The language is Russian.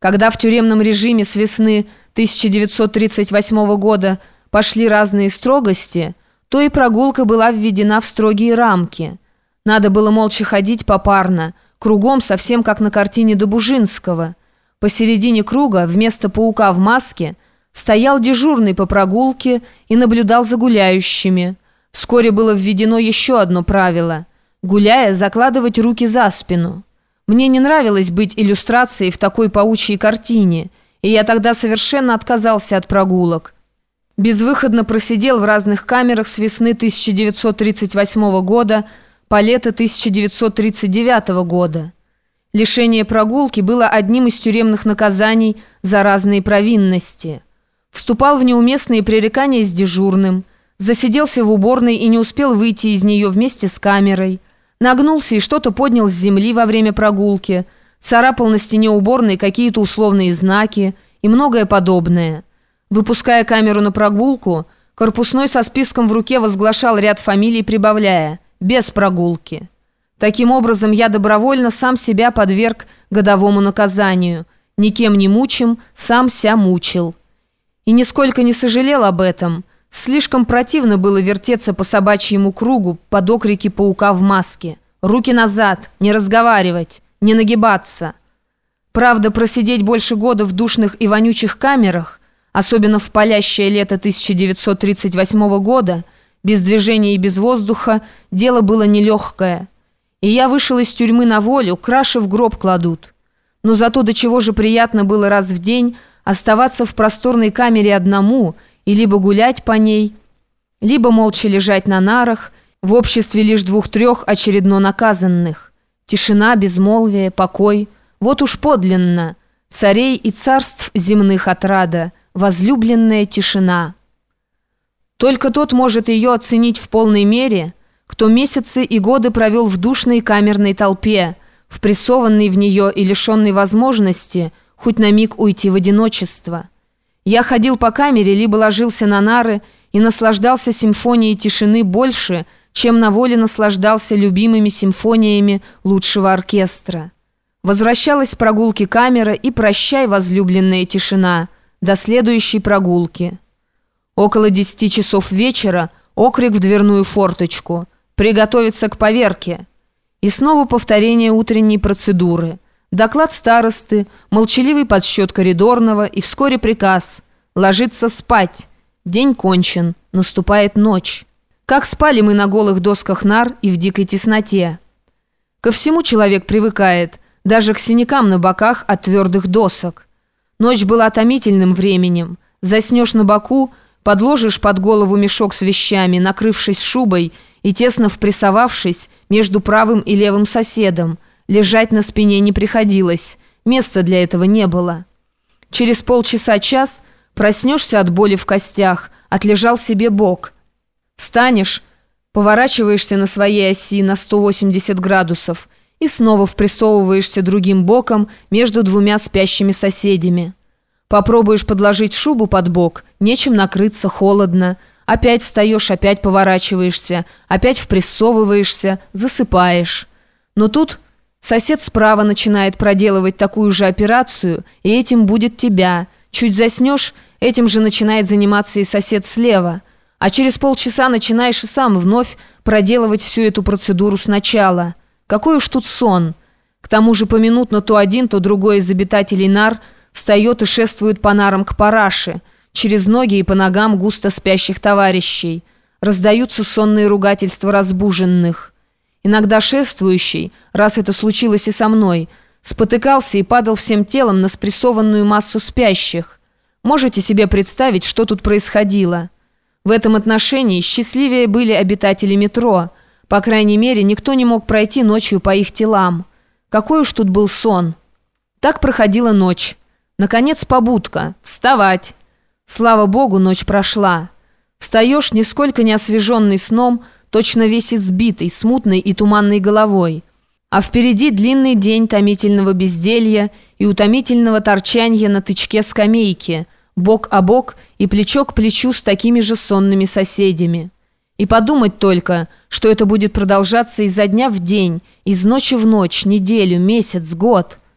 Когда в тюремном режиме с весны 1938 года пошли разные строгости, то и прогулка была введена в строгие рамки. Надо было молча ходить попарно, кругом совсем как на картине Добужинского. Посередине круга вместо паука в маске стоял дежурный по прогулке и наблюдал за гуляющими. Вскоре было введено еще одно правило – гуляя, закладывать руки за спину. Мне не нравилось быть иллюстрацией в такой паучьей картине, и я тогда совершенно отказался от прогулок. Безвыходно просидел в разных камерах с весны 1938 года по лето 1939 года. Лишение прогулки было одним из тюремных наказаний за разные провинности. Вступал в неуместные пререкания с дежурным, засиделся в уборной и не успел выйти из нее вместе с камерой – Нагнулся и что-то поднял с земли во время прогулки, царапал на стене уборной какие-то условные знаки и многое подобное. Выпуская камеру на прогулку, корпусной со списком в руке возглашал ряд фамилий, прибавляя «без прогулки». Таким образом, я добровольно сам себя подверг годовому наказанию. Никем не мучим, сам ся мучил. И нисколько не сожалел об этом – Слишком противно было вертеться по собачьему кругу под окрики паука в маске. «Руки назад! Не разговаривать! Не нагибаться!» Правда, просидеть больше года в душных и вонючих камерах, особенно в палящее лето 1938 года, без движения и без воздуха, дело было нелегкое. И я вышел из тюрьмы на волю, краши в гроб кладут. Но зато до чего же приятно было раз в день оставаться в просторной камере одному – и либо гулять по ней, либо молча лежать на нарах в обществе лишь двух-трех очередно наказанных. Тишина, безмолвие, покой. Вот уж подлинно. Царей и царств земных отрада. Возлюбленная тишина. Только тот может ее оценить в полной мере, кто месяцы и годы провел в душной камерной толпе, впрессованный в нее и лишенный возможности хоть на миг уйти в одиночество. Я ходил по камере, либо ложился на нары и наслаждался симфонией тишины больше, чем на воле наслаждался любимыми симфониями лучшего оркестра. Возвращалась с прогулки камера и прощай, возлюбленная тишина, до следующей прогулки. Около десяти часов вечера окрик в дверную форточку «Приготовиться к поверке!» И снова повторение утренней процедуры – Доклад старосты, молчаливый подсчет коридорного и вскоре приказ «Ложиться спать». День кончен, наступает ночь. Как спали мы на голых досках нар и в дикой тесноте. Ко всему человек привыкает, даже к синякам на боках от твердых досок. Ночь была томительным временем. Заснешь на боку, подложишь под голову мешок с вещами, накрывшись шубой и тесно впрессовавшись между правым и левым соседом – Лежать на спине не приходилось, места для этого не было. Через полчаса-час проснешься от боли в костях, отлежал себе бок. Встанешь, поворачиваешься на своей оси на 180 градусов и снова впрессовываешься другим боком между двумя спящими соседями. Попробуешь подложить шубу под бок, нечем накрыться, холодно. Опять встаешь, опять поворачиваешься, опять впрессовываешься, засыпаешь. Но тут Сосед справа начинает проделывать такую же операцию, и этим будет тебя. Чуть заснешь, этим же начинает заниматься и сосед слева. А через полчаса начинаешь и сам вновь проделывать всю эту процедуру сначала. Какой уж тут сон. К тому же поминутно то один, то другой из обитателей нар встает и шествует по нарам к параше, через ноги и по ногам густо спящих товарищей. Раздаются сонные ругательства разбуженных. Иногда шествующий, раз это случилось и со мной, спотыкался и падал всем телом на спрессованную массу спящих. Можете себе представить, что тут происходило? В этом отношении счастливее были обитатели метро. По крайней мере, никто не мог пройти ночью по их телам. Какой уж тут был сон. Так проходила ночь. Наконец побудка. Вставать. Слава богу, ночь прошла. Встаешь, нисколько не освеженный сном, точно весь избитый, смутной и туманной головой. А впереди длинный день томительного безделья и утомительного торчанья на тычке скамейки, бок о бок и плечо к плечу с такими же сонными соседями. И подумать только, что это будет продолжаться изо дня в день, из ночи в ночь, неделю, месяц, год –